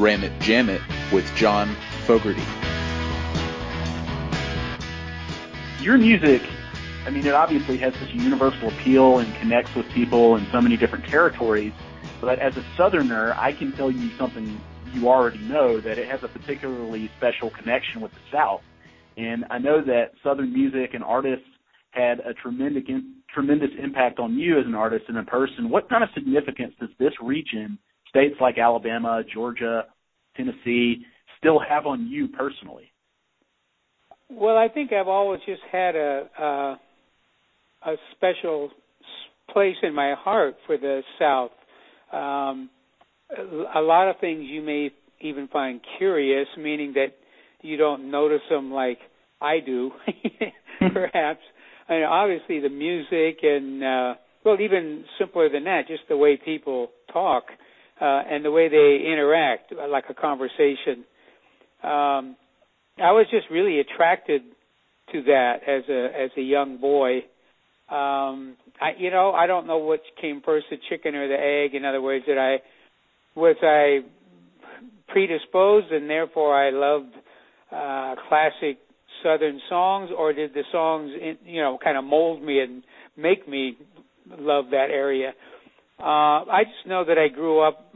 Ram It Jam It with John Fogerty. Your music, I mean, it obviously has such a universal appeal and connects with people in so many different territories. But as a Southerner, I can tell you something you already know that it has a particularly special connection with the South. And I know that Southern music and artists had a tremendous tremendous impact on you as an artist and a person. What kind of significance does this region, states like Alabama, Georgia, Tennessee, still have on you personally? Well, I think I've always just had a a, a special place in my heart for the South. Um, a lot of things you may even find curious, meaning that you don't notice them like I do, perhaps. I mean, obviously the music and uh, well, even simpler than that, just the way people talk uh, and the way they interact, like a conversation. Um, I was just really attracted to that as a as a young boy. Um, I, you know, I don't know what came first, the chicken or the egg. In other words, that I was I predisposed and therefore I loved uh, classic Southern songs, or did the songs, you know, kind of mold me and make me love that area? Uh, I just know that I grew up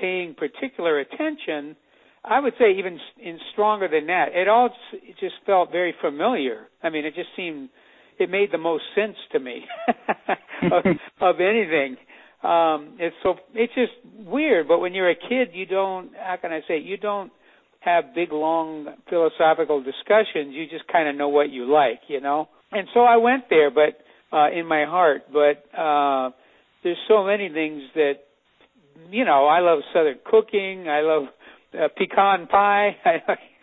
paying particular attention. I would say even in stronger than that. It all just, it just felt very familiar. I mean, it just seemed it made the most sense to me of, of anything. Um, it's so it's just weird. But when you're a kid, you don't. How can I say? You don't have big long philosophical discussions. You just kind of know what you like, you know. And so I went there, but uh in my heart, but uh there's so many things that you know, I love southern cooking, I love uh, pecan pie.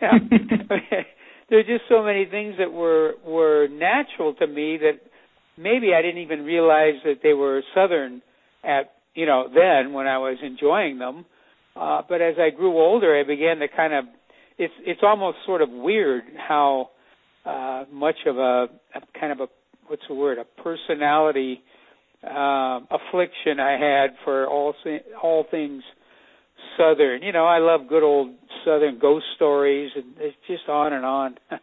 there's just so many things that were were natural to me that maybe I didn't even realize that they were southern at you know then when I was enjoying them. Uh, but as I grew older, I began to kind of it's it's almost sort of weird how uh, much of a, a kind of a what's the word a personality uh, affliction I had for all all things southern. You know, I love good old southern ghost stories, and it's just on and on.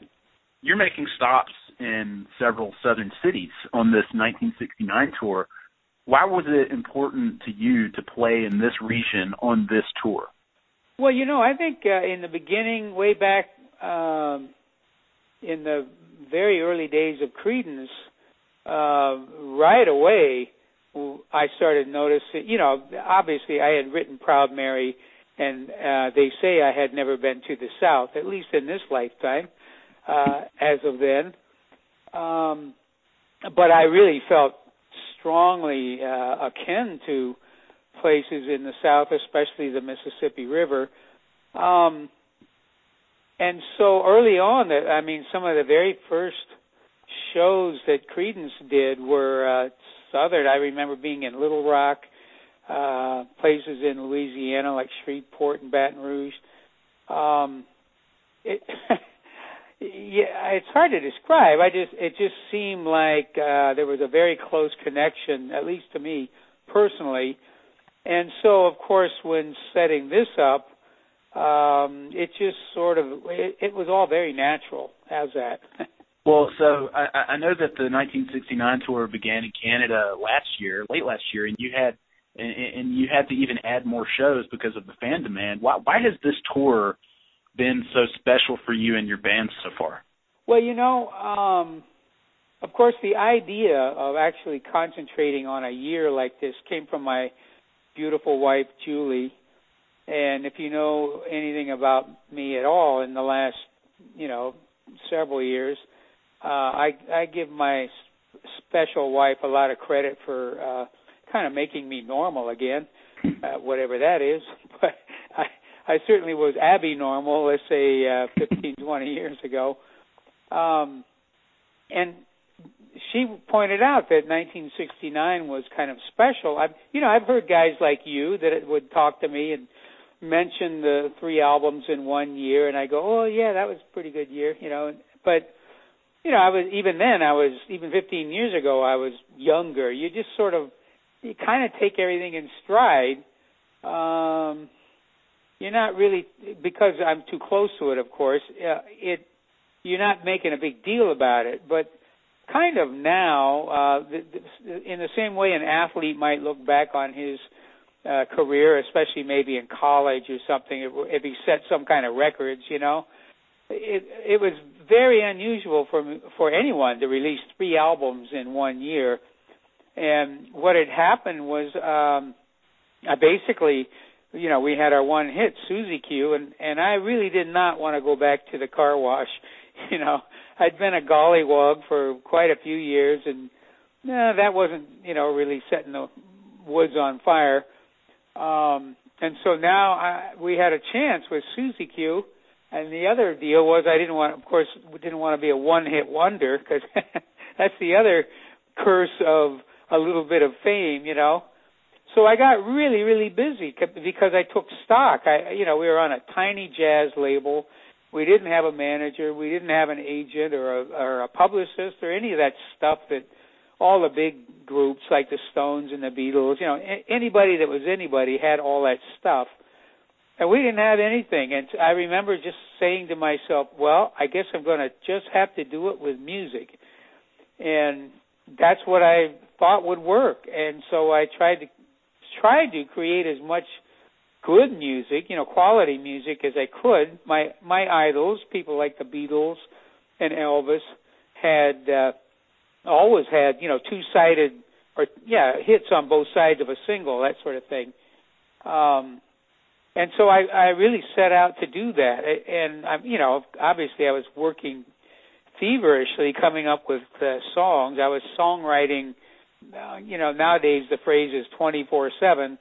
You're making stops in several southern cities on this 1969 tour why was it important to you to play in this region on this tour? Well, you know, I think uh, in the beginning, way back um, in the very early days of Creedence, uh, right away, I started noticing. You know, obviously, I had written "Proud Mary," and uh, they say I had never been to the South, at least in this lifetime, uh, as of then. Um, but I really felt strongly uh, akin to places in the South, especially the Mississippi River. Um, and so early on, I mean, some of the very first shows that Creedence did were uh, southern. I remember being in Little Rock, uh, places in Louisiana like Shreveport and Baton Rouge. Um, it yeah, it's hard to describe. I just it just seemed like uh, there was a very close connection, at least to me personally. And so, of course, when setting this up, um, it just sort of it, it was all very natural. How's that? well, so I, I know that the 1969 tour began in Canada last year, late last year, and you had and, and you had to even add more shows because of the fan demand. Why, why has this tour been so special for you and your band so far? Well, you know, um, of course, the idea of actually concentrating on a year like this came from my beautiful wife, Julie. And if you know anything about me at all in the last, you know, several years, uh, I, I give my special wife a lot of credit for uh, kind of making me normal again, uh, whatever that is. But I, I certainly was abnormal, let's say uh, 15, 20 years ago. Um, and she pointed out that 1969 was kind of special. I've, you know, I've heard guys like you that would talk to me and mention the three albums in one year, and I go, "Oh yeah, that was a pretty good year," you know. But you know, I was even then, I was even 15 years ago, I was younger. You just sort of, you kind of take everything in stride. Um, you're not really because I'm too close to it. Of course, uh, it you're not making a big deal about it, but kind of now, uh, the, the, in the same way an athlete might look back on his uh, career, especially maybe in college or something, if, if he set some kind of records, you know, it it was very unusual for for anyone to release three albums in one year. And what had happened was, um, I basically, you know, we had our one hit, Susie Q, and and I really did not want to go back to the car wash. You know, I'd been a Golliwog for quite a few years, and no, that wasn't, you know, really setting the woods on fire. Um, and so now I, we had a chance with Susie Q. And the other deal was I didn't want, of course, didn't want to be a one-hit wonder because that's the other curse of a little bit of fame, you know. So I got really, really busy because I took stock. I, you know, we were on a tiny jazz label. We didn't have a manager. We didn't have an agent or a, or a publicist or any of that stuff that all the big groups like the Stones and the Beatles, you know, anybody that was anybody had all that stuff. And we didn't have anything. And I remember just saying to myself, well, I guess I'm going to just have to do it with music. And that's what I thought would work. And so I tried to tried to create as much good music, you know, quality music as I could. My my idols, people like the Beatles and Elvis had uh always had, you know, two-sided or yeah, hits on both sides of a single, that sort of thing. Um and so I I really set out to do that. And I'm, you know, obviously I was working feverishly coming up with uh, songs. I was songwriting uh, you know, nowadays the phrase is 24/7.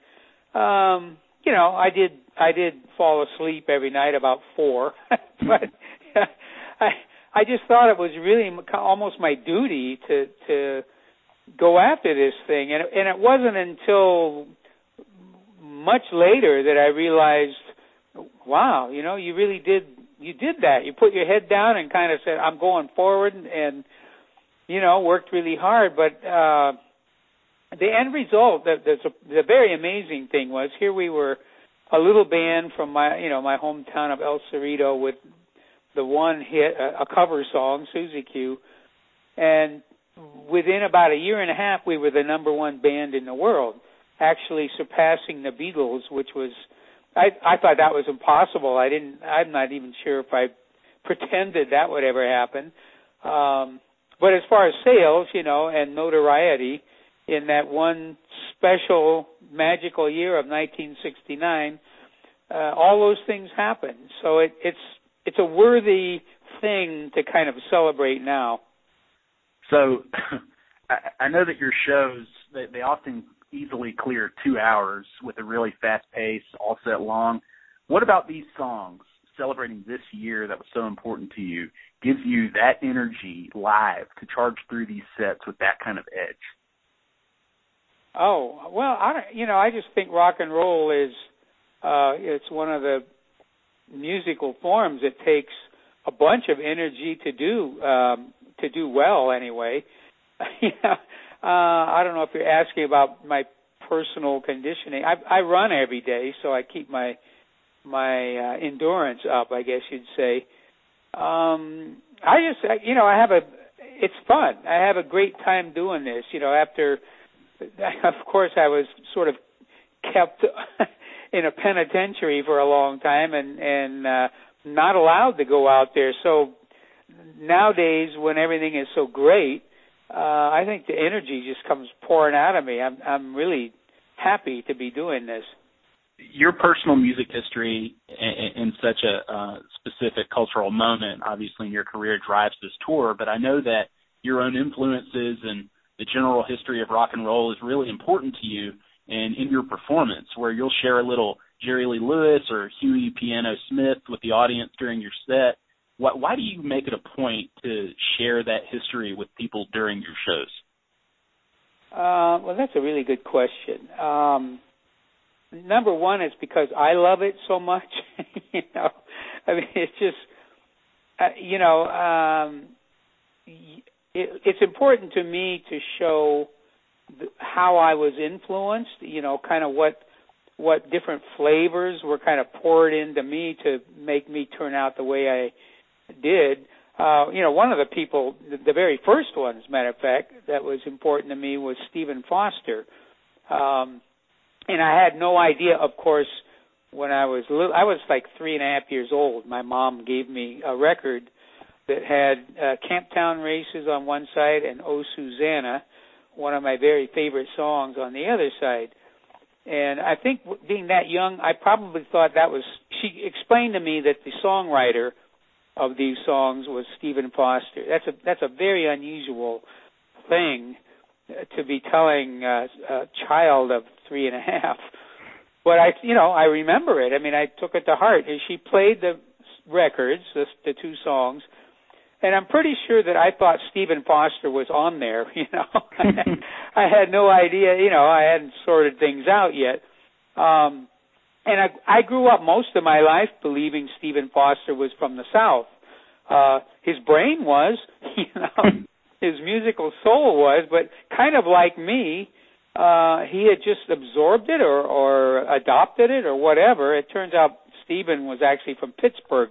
Um you know, I did I did fall asleep every night about 4, but I I just thought it was really almost my duty to to go after this thing, and and it wasn't until much later that I realized, wow, you know, you really did you did that. You put your head down and kind of said, I'm going forward, and you know, worked really hard. But uh, the end result, the, the the very amazing thing was here we were, a little band from my you know my hometown of El Cerrito with the one hit, a, a cover song, Susie Q, and within about a year and a half, we were the number one band in the world, actually surpassing the Beatles, which was I I thought that was impossible. I didn't. I'm not even sure if I pretended that would ever happen. Um, but as far as sales, you know, and notoriety, in that one special magical year of 1969, uh, all those things happened. So it, it's it's a worthy thing to kind of celebrate now. So I, I know that your shows they, they often easily clear two hours with a really fast pace, all set long. What about these songs celebrating this year that was so important to you gives you that energy live to charge through these sets with that kind of edge? Oh well, I you know I just think rock and roll is uh, it's one of the musical forms, it takes a bunch of energy to do um, to do well. Anyway, yeah. Uh, I don't know if you're asking about my personal conditioning. I, I run every day, so I keep my my uh, endurance up. I guess you'd say. Um, I just, you know, I have a. It's fun. I have a great time doing this. You know, after, of course, I was sort of kept in a penitentiary for a long time and and uh, not allowed to go out there. So nowadays, when everything is so great, uh, I think the energy just comes pouring out of me. I'm I'm really happy to be doing this. Your personal music history in, such a uh, specific cultural moment, obviously in your career, drives this tour. But I know that your own influences and the general history of rock and roll is really important to you and in your performance where you'll share a little Jerry Lee Lewis or Huey Piano Smith with the audience during your set. Why, why do you make it a point to share that history with people during your shows? Uh, well, that's a really good question. Um, number one is because I love it so much. you know, I mean, it's just, uh, you know, um, it, it's important to me to show how I was influenced, you know, kind of what what different flavors were kind of poured into me to make me turn out the way I did. Uh, you know, one of the people, the, very first one, as a matter of fact, that was important to me was Stephen Foster. Um, and I had no idea, of course, when I was little, I was like three and a half years old. My mom gave me a record that had uh, Camptown Races on one side and Oh Susanna, one of my very favorite songs, on the other side. And I think being that young, I probably thought that was. She explained to me that the songwriter of these songs was Stephen Foster. That's a that's a very unusual thing to be telling a, a child of three and a half. But I, you know, I remember it. I mean, I took it to heart. And She played the records, the, the two songs, and I'm pretty sure that I thought Stephen Foster was on there. You know, I had no idea. You know, I hadn't sorted things out yet. Um, and I, I grew up most of my life believing Stephen Foster was from the South. Uh, his brain was, you know, his musical soul was, but kind of like me, uh, he had just absorbed it or, or adopted it or whatever. It turns out Stephen was actually from Pittsburgh.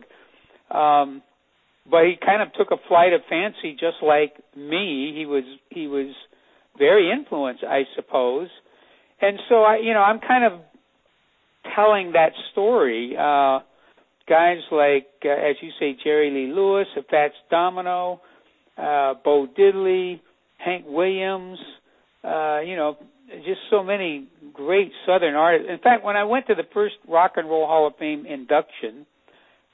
Um, but he kind of took a flight of fancy just like me. He was he was very influenced, I suppose. And so I you know, I'm kind of telling that story. Uh guys like uh, as you say Jerry Lee Lewis, Fats Domino, uh Bo Diddley, Hank Williams, uh, you know, just so many great southern artists. In fact, when I went to the first Rock and Roll Hall of Fame induction,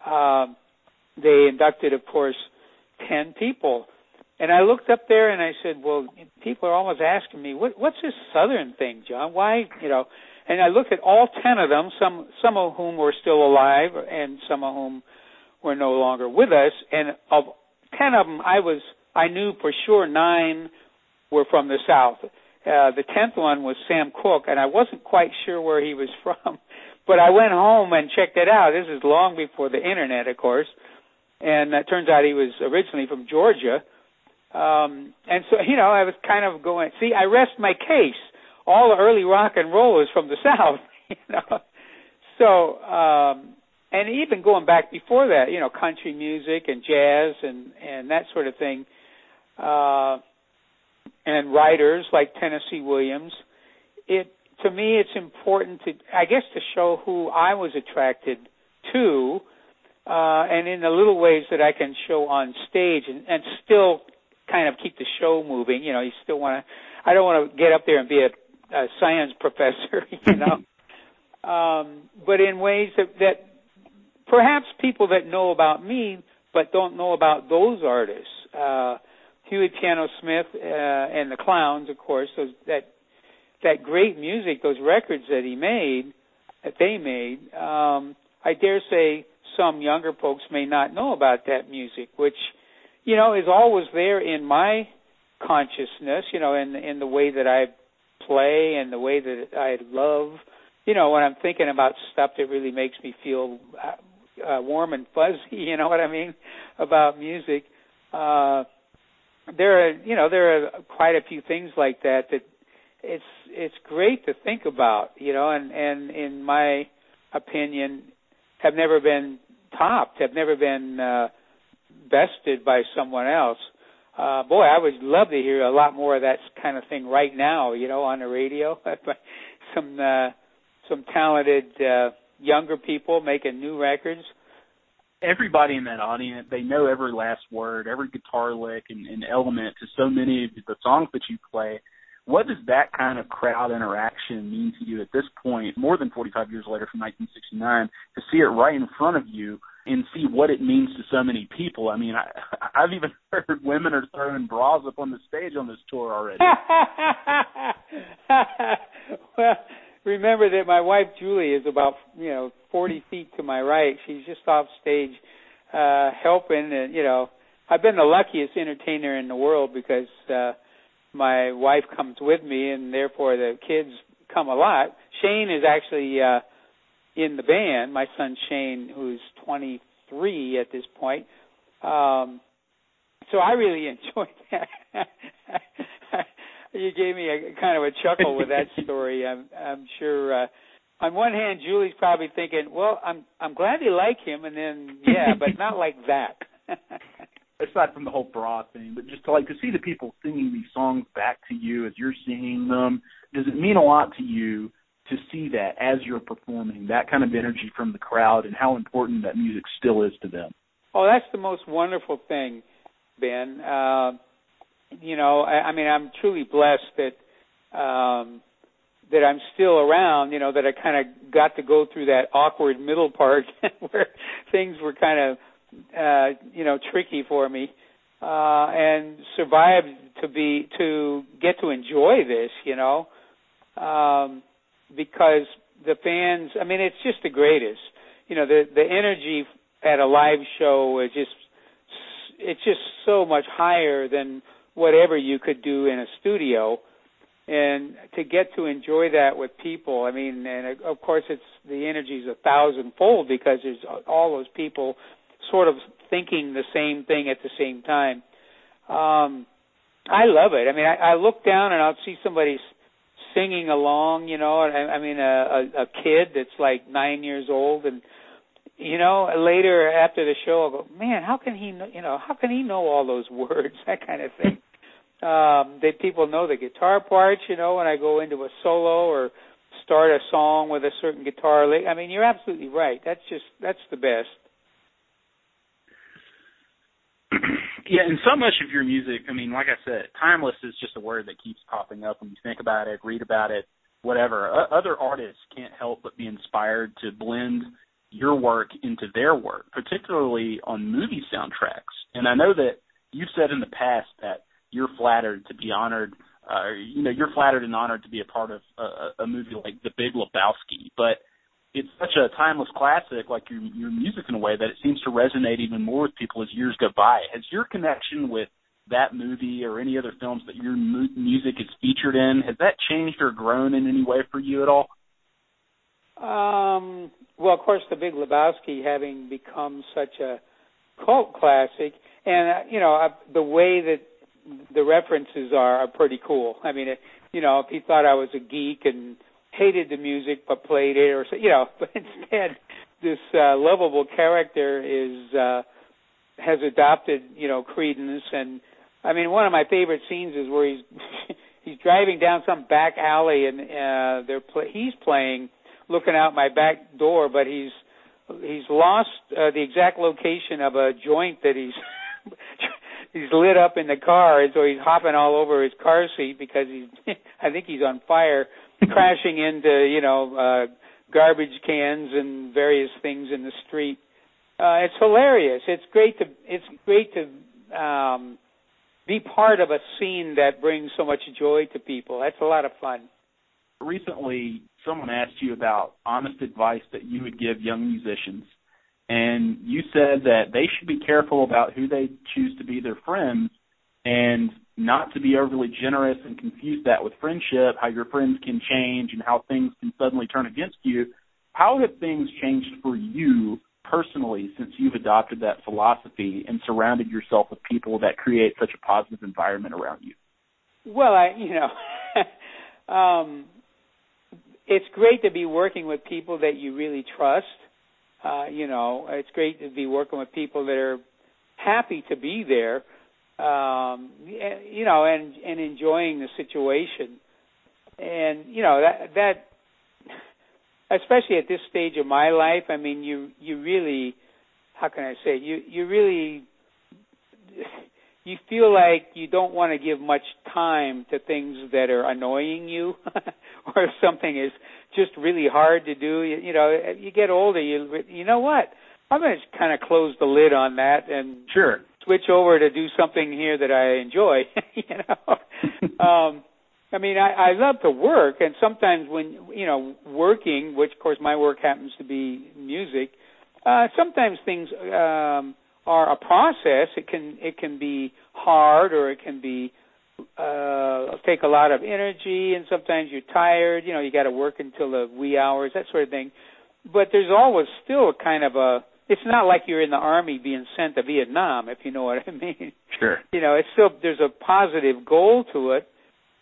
uh, they inducted, of course, 10 people. And I looked up there and I said, well, people are always asking me, what, what's this Southern thing, John? Why, you know? And I looked at all 10 of them, some, some of whom were still alive and some of whom were no longer with us. And of 10 of them, I was, I knew for sure nine were from the South. Uh, the 10th one was Sam Cooke and I wasn't quite sure where he was from. But I went home and checked it out. This is long before the internet, of course and it turns out he was originally from Georgia. Um, and so, you know, I was kind of going, see, I rest my case. All the early rock and roll is from the South, you know. So, um, and even going back before that, you know, country music and jazz and and that sort of thing, uh, and writers like Tennessee Williams. It to me, it's important to, I guess, to show who I was attracted to uh, and in the little ways that I can show on stage and, and still kind of keep the show moving. You know, you still want to. I don't want to get up there and be a, a science professor. You know, um, but in ways that, that perhaps people that know about me but don't know about those artists. Uh, Huey Piano Smith uh, and the Clowns, of course, those that that great music, those records that he made, that they made. Um, I dare say some younger folks may not know about that music, which you know is always there in my consciousness. You know, in in the way that I play and the way that I love. You know, when I'm thinking about stuff that really makes me feel uh, uh, warm and fuzzy. You know what I mean about music. Uh, there are you know there are quite a few things like that that it's it's great to think about. You know, and and in my opinion have never been topped, have never been uh, bested by someone else. Uh, boy, I would love to hear a lot more of that kind of thing right now. You know, on the radio, some uh, some talented uh, younger people making new records. Everybody in that audience, they know every last word, every guitar lick and, and element to so many of the songs that you play what does that kind of crowd interaction mean to you at this point, more than 45 years later from 1969, to see it right in front of you and see what it means to so many people? I mean, I, I've even heard women are throwing bras up on the stage on this tour already. well, remember that my wife Julie is about you know 40 feet to my right. She's just off stage uh helping, and you know, I've been the luckiest entertainer in the world because. uh my wife comes with me, and therefore the kids come a lot. Shane is actually uh, in the band. My son Shane, who's 23 at this point. Um, so I really enjoyed that. you gave me a kind of a chuckle with that story. I'm, I'm sure uh, on one hand, Julie's probably thinking, "Well, I'm I'm glad they like him," and then yeah, but not like that. Aside from the whole bra thing, but just to like to see the people singing these songs back to you as you're singing them, does it mean a lot to you to see that as you're performing, that kind of energy from the crowd, and how important that music still is to them? Oh, that's the most wonderful thing, Ben. Uh, you know, I, I mean, I'm truly blessed that um, that I'm still around. You know, that I kind of got to go through that awkward middle part where things were kind of, uh, you know, tricky for me, uh, and survived to be to get to enjoy this. You know, um, because the fans. I mean, it's just the greatest. You know, the the energy at a live show is just it's just so much higher than whatever you could do in a studio and to get to enjoy that with people i mean and of course it's the energy is a thousandfold because there's all those people sort of thinking the same thing at the same time um i love it i mean i, I look down and i'll see somebody singing along you know i, I mean a, a a kid that's like nine years old and you know, later after the show, I'll go, man, how can he, know, you know, how can he know all those words, that kind of thing. um, that people know the guitar parts, you know, when I go into a solo or start a song with a certain guitar lick. I mean, you're absolutely right. That's just that's the best. yeah, and so much of your music, I mean, like I said, timeless is just a word that keeps popping up when you think about it, read about it, whatever. O- other artists can't help but be inspired to blend your work into their work, particularly on movie soundtracks. And I know that you've said in the past that you're flattered to be honored. Uh, you know, you're flattered and honored to be a part of a, a movie like The Big Lebowski, but it's such a timeless classic, like your your music in a way that it seems to resonate even more with people as years go by. Has your connection with that movie or any other films that your mu- music is featured in has that changed or grown in any way for you at all? Um, well, of course, The Big Lebowski having become such a cult classic, and uh, you know the way that the references are are pretty cool. I mean, it, you know, if he thought I was a geek and hated the music but played it, or you know, but instead this uh, lovable character is uh, has adopted you know Creedence, and I mean, one of my favorite scenes is where he's he's driving down some back alley and uh, they're play- he's playing looking out my back door, but he's he's lost uh, the exact location of a joint that he's he's lit up in the car, so he's hopping all over his car seat because he's I think he's on fire, crashing into you know uh, garbage cans and various things in the street. Uh, it's hilarious. It's great to it's great to um, be part of a scene that brings so much joy to people. That's a lot of fun. Recently, someone asked you about honest advice that you would give young musicians and you said that they should be careful about who they choose to be their friends and not to be overly generous and confuse that with friendship, how your friends can change and how things can suddenly turn against you. How have things changed for you personally since you've adopted that philosophy and surrounded yourself with people that create such a positive environment around you? Well, I, you know, um, it's great to be working with people that you really trust uh, you know, it's great to be working with people that are happy to be there, um, you know, and and enjoying the situation. And you know that that, especially at this stage of my life, I mean, you you really, how can I say, you you really you feel like you don't want to give much time to things that are annoying you or if something is just really hard to do. You, you know you get older you you know what? I'm going to kind of close the lid on that and sure. switch over to do something here that i enjoy you know? Um i mean i i love to work and sometimes when you know working which of course my work happens to be music uh sometimes things um are a process. It can it can be hard or it can be uh take a lot of energy and sometimes you're tired, you know, you got to work until the wee hours, that sort of thing. But there's always still a kind of a it's not like you're in the army being sent to Vietnam, if you know what I mean. Sure. You know, it's still there's a positive goal to it,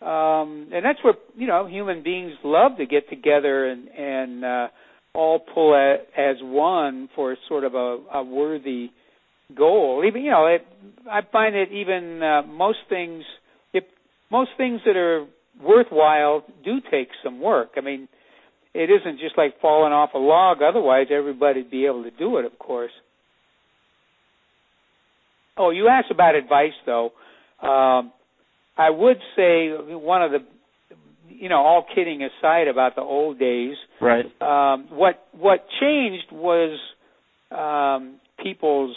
um, and that's where you know human beings love to get together and and uh, all pull a, as one for sort of a, a worthy goal. Even you know, it, I find that even uh, most things, if most things that are worthwhile do take some work. I mean, it isn't just like falling off a log. Otherwise, everybody'd be able to do it, of course. Oh, you asked about advice, though. Um, I would say one of the, you know, all kidding aside about the old days. Right. Um, what what changed was um, people's,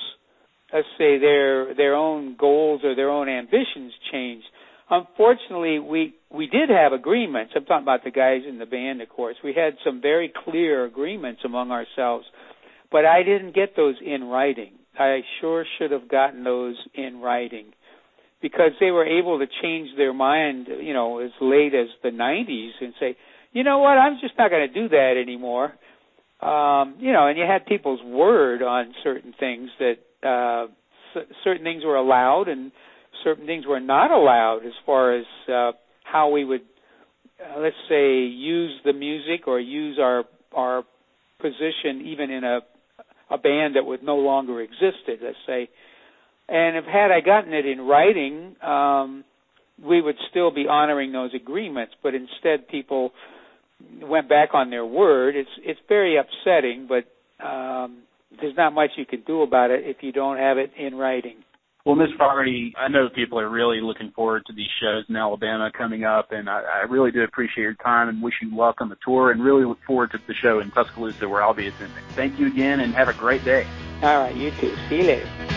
let's say their their own goals or their own ambitions changed. Unfortunately, we we did have agreements. I'm talking about the guys in the band, of course. We had some very clear agreements among ourselves, but I didn't get those in writing. I sure should have gotten those in writing because they were able to change their mind, you know, as late as the 90s and say, you know what, I'm just not going to do that anymore. Um, you know, and you had people's word on certain things that uh, c- certain things were allowed and certain things were not allowed as far as uh, how we would, uh, let's say, use the music or use our our position even in a a band that would no longer existed. Let's say, and if had I gotten it in writing, um, we would still be honoring those agreements. But instead, people went back on their word. It's it's very upsetting, but um, there's not much you can do about it if you don't have it in writing. Well, Miss Fogerty, I know people are really looking forward to these shows in Alabama coming up, and I, I really do appreciate your time and wish you luck on the tour, and really look forward to the show in Tuscaloosa where I'll be attending. Thank you again, and have a great day. All right, you too. See you later.